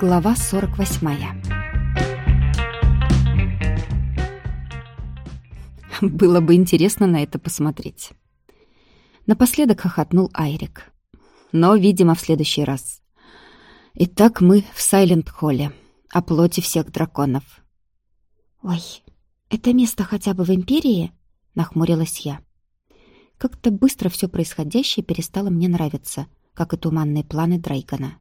Глава 48 Было бы интересно на это посмотреть. Напоследок хохотнул Айрик. Но, видимо, в следующий раз. Итак, мы в Сайленд-Холле, о плоти всех драконов. «Ой, это место хотя бы в Империи?» — нахмурилась я. Как-то быстро все происходящее перестало мне нравиться, как и туманные планы Драйгана.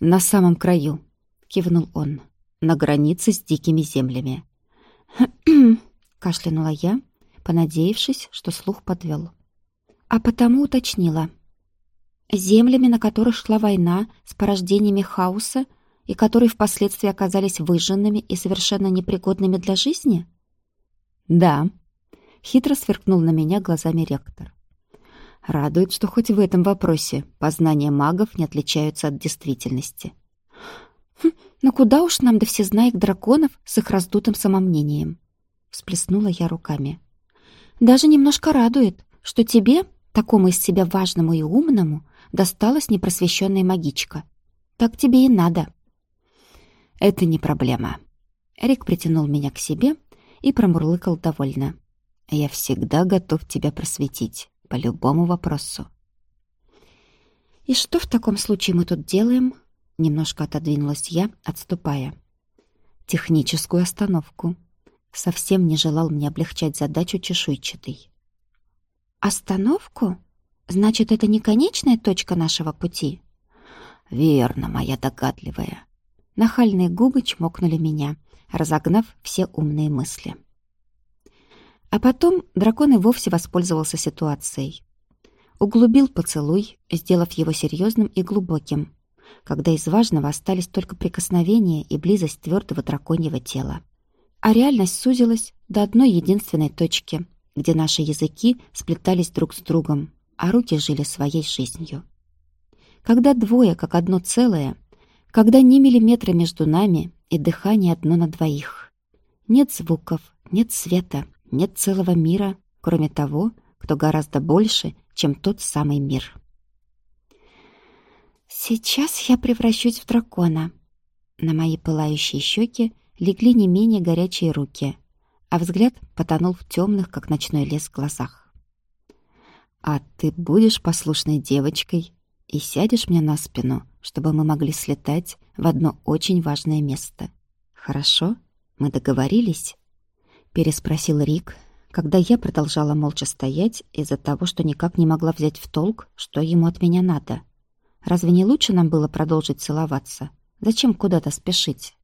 «На самом краю», — кивнул он, — «на границе с дикими землями». кашлянула я, понадеявшись, что слух подвел. А потому уточнила. Землями, на которых шла война с порождениями хаоса и которые впоследствии оказались выжженными и совершенно непригодными для жизни? Да, хитро сверкнул на меня глазами ректор. Радует, что хоть в этом вопросе познания магов не отличаются от действительности. Хм, но куда уж нам до всезнаек драконов с их раздутым самомнением? Всплеснула я руками. Даже немножко радует, что тебе, такому из себя важному и умному, досталась непросвещенная магичка. Так тебе и надо. Это не проблема. Рик притянул меня к себе и промурлыкал довольно. Я всегда готов тебя просветить по любому вопросу. «И что в таком случае мы тут делаем?» Немножко отодвинулась я, отступая. «Техническую остановку». Совсем не желал мне облегчать задачу чешуйчатый. «Остановку? Значит, это не конечная точка нашего пути?» «Верно, моя догадливая». Нахальные губы чмокнули меня, разогнав все умные мысли. А потом дракон и вовсе воспользовался ситуацией. Углубил поцелуй, сделав его серьезным и глубоким, когда из важного остались только прикосновения и близость твердого драконьего тела. А реальность сузилась до одной единственной точки, где наши языки сплетались друг с другом, а руки жили своей жизнью. Когда двое, как одно целое, когда ни миллиметра между нами и дыхание одно на двоих. Нет звуков, нет света, нет целого мира, кроме того, кто гораздо больше, чем тот самый мир. «Сейчас я превращусь в дракона». На мои пылающие щеки легли не менее горячие руки, а взгляд потонул в темных, как ночной лес, глазах. «А ты будешь послушной девочкой и сядешь мне на спину, чтобы мы могли слетать в одно очень важное место. Хорошо? Мы договорились?» Переспросил Рик, когда я продолжала молча стоять из-за того, что никак не могла взять в толк, что ему от меня надо. Разве не лучше нам было продолжить целоваться? Зачем куда-то спешить?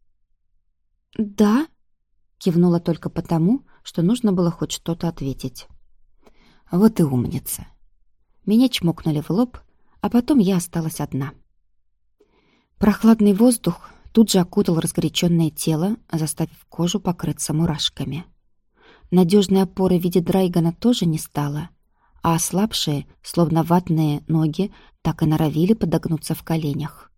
«Да», — кивнула только потому, что нужно было хоть что-то ответить. «Вот и умница». Меня чмокнули в лоб, а потом я осталась одна. Прохладный воздух тут же окутал разгоряченное тело, заставив кожу покрыться мурашками. Надежной опоры в виде Драйгана тоже не стало, а ослабшие, словно ватные ноги, так и норовили подогнуться в коленях.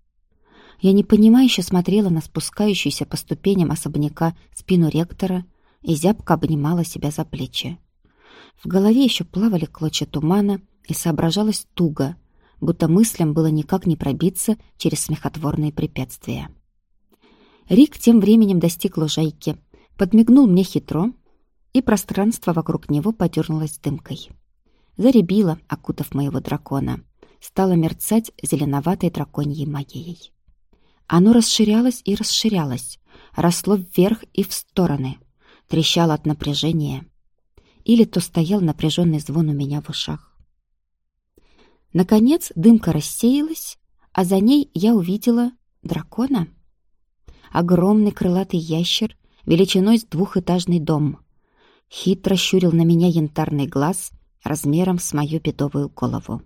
Я непонимающе смотрела на спускающуюся по ступеням особняка спину ректора и зябко обнимала себя за плечи. В голове еще плавали клочья тумана и соображалось туго, будто мыслям было никак не пробиться через смехотворные препятствия. Рик тем временем достиг лужайки, подмигнул мне хитро и пространство вокруг него подернулось дымкой. Заребило, окутав моего дракона. Стало мерцать зеленоватой драконьей магией. Оно расширялось и расширялось, росло вверх и в стороны, трещало от напряжения. Или то стоял напряженный звон у меня в ушах. Наконец дымка рассеялась, а за ней я увидела дракона. Огромный крылатый ящер величиной с двухэтажный дом, хитро щурил на меня янтарный глаз размером с мою бедовую голову.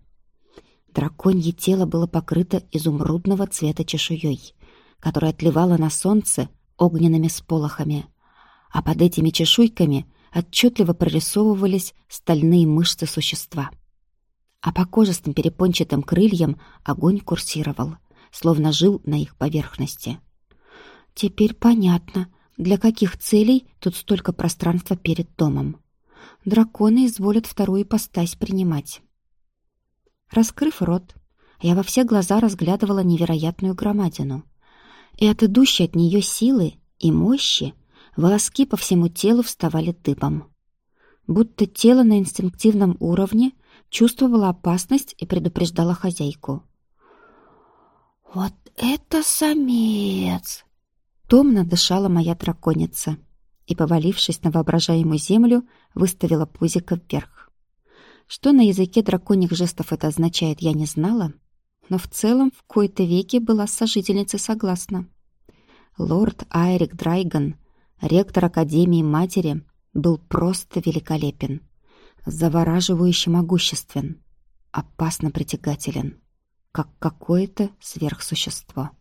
Драконье тело было покрыто изумрудного цвета чешуей, которая отливала на солнце огненными сполохами, а под этими чешуйками отчетливо прорисовывались стальные мышцы существа. А по кожистым перепончатым крыльям огонь курсировал, словно жил на их поверхности. «Теперь понятно», для каких целей тут столько пространства перед домом? Драконы изволят вторую ипостась принимать. Раскрыв рот, я во все глаза разглядывала невероятную громадину. и от идущей от нее силы и мощи волоски по всему телу вставали дыбом. Будто тело на инстинктивном уровне чувствовало опасность и предупреждало хозяйку. «Вот это самец!» Томно дышала моя драконица и, повалившись на воображаемую землю, выставила пузико вверх. Что на языке драконьих жестов это означает, я не знала, но в целом в кои-то веке была с сожительницей согласна. Лорд Айрик Драйган, ректор Академии Матери, был просто великолепен, завораживающе могуществен, опасно притягателен, как какое-то сверхсущество.